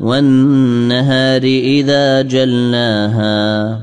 والنهار إذا جلاها